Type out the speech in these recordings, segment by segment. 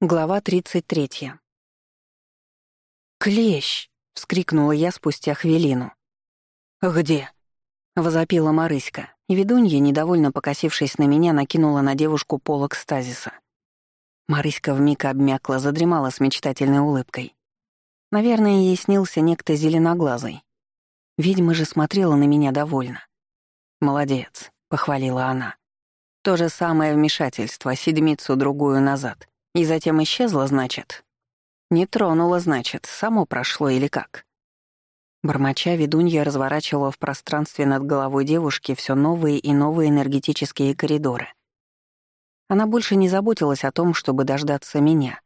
Глава 33. «Клещ!» — вскрикнула я спустя хвилину. «Где?» — возопила Марыська, ведунья, недовольно покосившись на меня, накинула на девушку полок стазиса. Марыська вмиг обмякла, задремала с мечтательной улыбкой. Наверное, ей снился некто зеленоглазый. Ведьма же смотрела на меня довольно. «Молодец», — похвалила она. «То же самое вмешательство, седмицу другую назад. И затем исчезла, значит? Не тронула, значит, само прошло или как? Бормоча, ведунья разворачивала в пространстве над головой девушки все новые и новые энергетические коридоры. Она больше не заботилась о том, чтобы дождаться меня.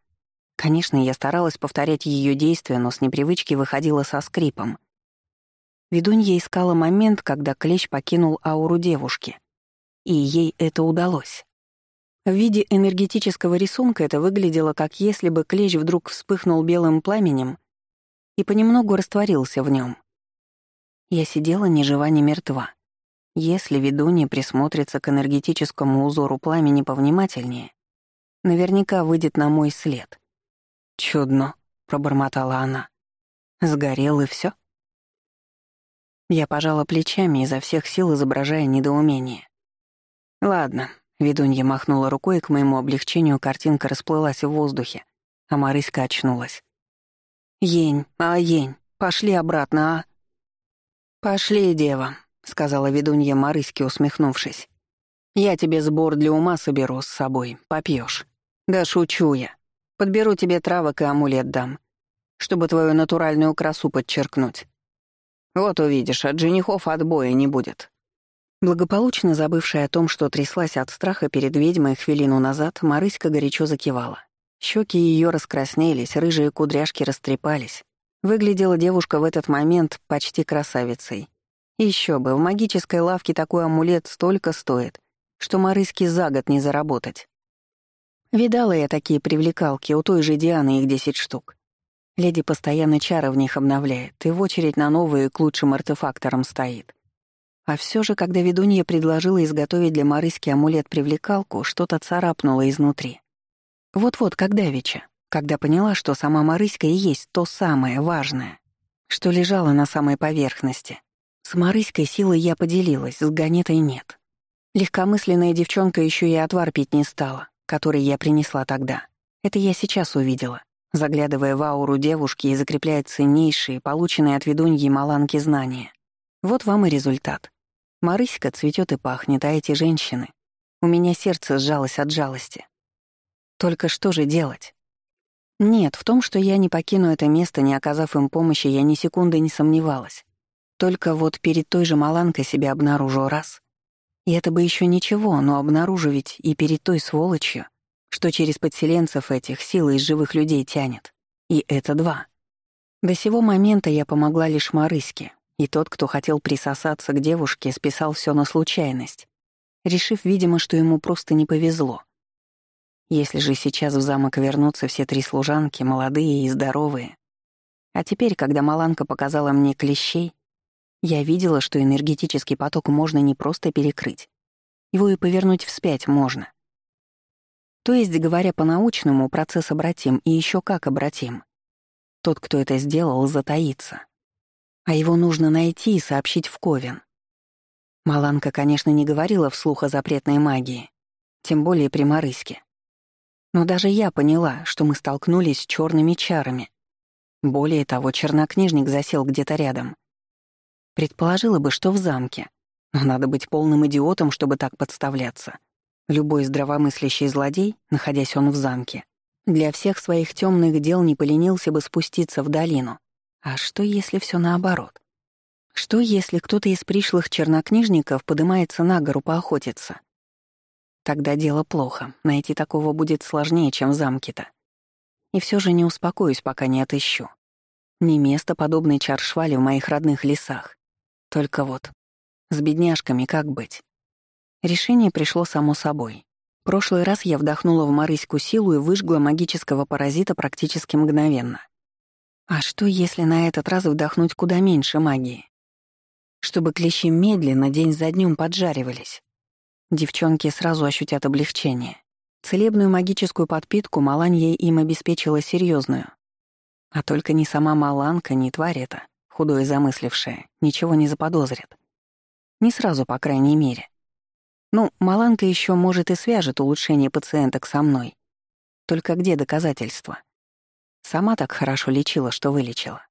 Конечно, я старалась повторять ее действия, но с непривычки выходила со скрипом. Ведунья искала момент, когда клещ покинул ауру девушки. И ей это удалось. В виде энергетического рисунка это выглядело, как если бы клещ вдруг вспыхнул белым пламенем и понемногу растворился в нем. Я сидела ни жива, ни мертва. Если ведунья присмотрится к энергетическому узору пламени повнимательнее, наверняка выйдет на мой след. «Чудно», — пробормотала она. «Сгорел и все. Я пожала плечами, изо всех сил изображая недоумение. «Ладно, Ведунья махнула рукой, и к моему облегчению картинка расплылась в воздухе, а Марыська очнулась. «Ень, а, Ень, пошли обратно, а?» «Пошли, дева», — сказала ведунья Марыське, усмехнувшись. «Я тебе сбор для ума соберу с собой, попьешь. Да шучу я. Подберу тебе травок и амулет дам, чтобы твою натуральную красу подчеркнуть. Вот увидишь, от женихов отбоя не будет. Благополучно забывшая о том, что тряслась от страха перед ведьмой хвилину назад, Марыська горячо закивала. Щеки ее раскраснелись, рыжие кудряшки растрепались. Выглядела девушка в этот момент почти красавицей. Еще бы, в магической лавке такой амулет столько стоит, что Марыське за год не заработать. Видала я такие привлекалки, у той же Дианы их десять штук. Леди постоянно чары в них обновляет, и в очередь на новые к лучшим артефакторам стоит. А все же, когда ведунья предложила изготовить для Марыськи амулет-привлекалку, что-то царапнуло изнутри. Вот-вот, когда веча, когда поняла, что сама Марыська и есть то самое важное, что лежало на самой поверхности. С Марыськой силой я поделилась, с Ганетой нет. Легкомысленная девчонка еще и отвар пить не стала, который я принесла тогда. Это я сейчас увидела, заглядывая в ауру девушки и закрепляя ценнейшие, полученные от ведуньи Маланки знания. Вот вам и результат. Марыська цветет и пахнет, а эти женщины... У меня сердце сжалось от жалости. Только что же делать? Нет, в том, что я не покину это место, не оказав им помощи, я ни секунды не сомневалась. Только вот перед той же Маланкой себя обнаружу раз. И это бы еще ничего, но обнаружу ведь и перед той сволочью, что через подселенцев этих силы из живых людей тянет. И это два. До сего момента я помогла лишь Марыське, и тот, кто хотел присосаться к девушке, списал все на случайность, решив, видимо, что ему просто не повезло. Если же сейчас в замок вернутся все три служанки, молодые и здоровые, а теперь, когда Маланка показала мне клещей, я видела, что энергетический поток можно не просто перекрыть, его и повернуть вспять можно. То есть, говоря по-научному, процесс обратим, и еще как обратим. Тот, кто это сделал, затаится. А его нужно найти и сообщить в Ковен. Маланка, конечно, не говорила вслух о запретной магии, тем более при Марыске. Но даже я поняла, что мы столкнулись с черными чарами. Более того, чернокнижник засел где-то рядом. Предположила бы, что в замке. Но надо быть полным идиотом, чтобы так подставляться. Любой здравомыслящий злодей, находясь он в замке, для всех своих темных дел не поленился бы спуститься в долину, а что, если все наоборот? Что, если кто-то из пришлых чернокнижников поднимается на гору поохотиться? Тогда дело плохо, найти такого будет сложнее, чем в замке-то. И все же не успокоюсь, пока не отыщу. Не место подобной чаршвали в моих родных лесах. Только вот, с бедняжками как быть? Решение пришло само собой. Прошлый раз я вдохнула в Марыську силу и выжгла магического паразита практически мгновенно. А что, если на этот раз вдохнуть куда меньше магии? Чтобы клещи медленно, день за днем поджаривались. Девчонки сразу ощутят облегчение. Целебную магическую подпитку Маланья им обеспечила серьезную. А только ни сама Маланка, ни тварь эта, худое замыслившая, ничего не заподозрит. Не сразу, по крайней мере. Ну, Маланка еще может и свяжет улучшение пациенток со мной. Только где доказательства? Сама так хорошо лечила, что вылечила.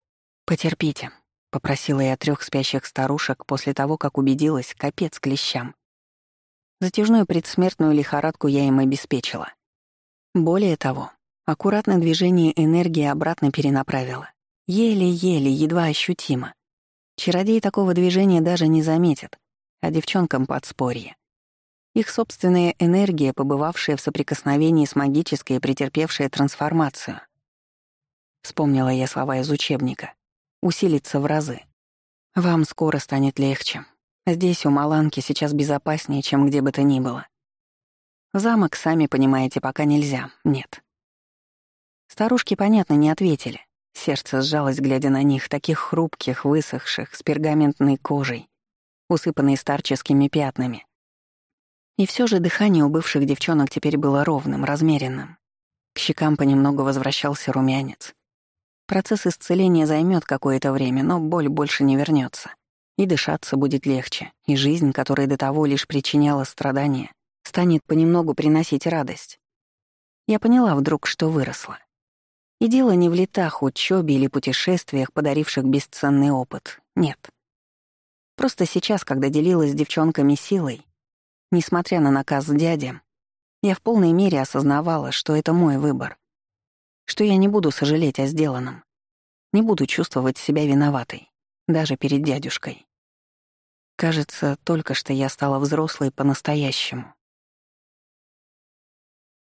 «Потерпите», — попросила я трех спящих старушек после того, как убедилась, капец клещам. Затяжную предсмертную лихорадку я им обеспечила. Более того, аккуратное движение энергии обратно перенаправила. Еле-еле, едва ощутимо. Чародей такого движения даже не заметит, а девчонкам подспорье. Их собственная энергия, побывавшая в соприкосновении с магической претерпевшая трансформацию. Вспомнила я слова из учебника. Усилится в разы. Вам скоро станет легче. Здесь, у Маланки, сейчас безопаснее, чем где бы то ни было. Замок, сами понимаете, пока нельзя. Нет. Старушки, понятно, не ответили. Сердце сжалось, глядя на них, таких хрупких, высохших, с пергаментной кожей, усыпанной старческими пятнами. И все же дыхание у бывших девчонок теперь было ровным, размеренным. К щекам понемногу возвращался румянец. Процесс исцеления займет какое-то время, но боль больше не вернется. И дышаться будет легче, и жизнь, которая до того лишь причиняла страдания, станет понемногу приносить радость. Я поняла вдруг, что выросла. И дело не в летах, учебе или путешествиях, подаривших бесценный опыт. Нет. Просто сейчас, когда делилась с девчонками силой, несмотря на наказ дяди, я в полной мере осознавала, что это мой выбор. Что я не буду сожалеть о сделанном. Не буду чувствовать себя виноватой, даже перед дядюшкой. Кажется, только что я стала взрослой по-настоящему.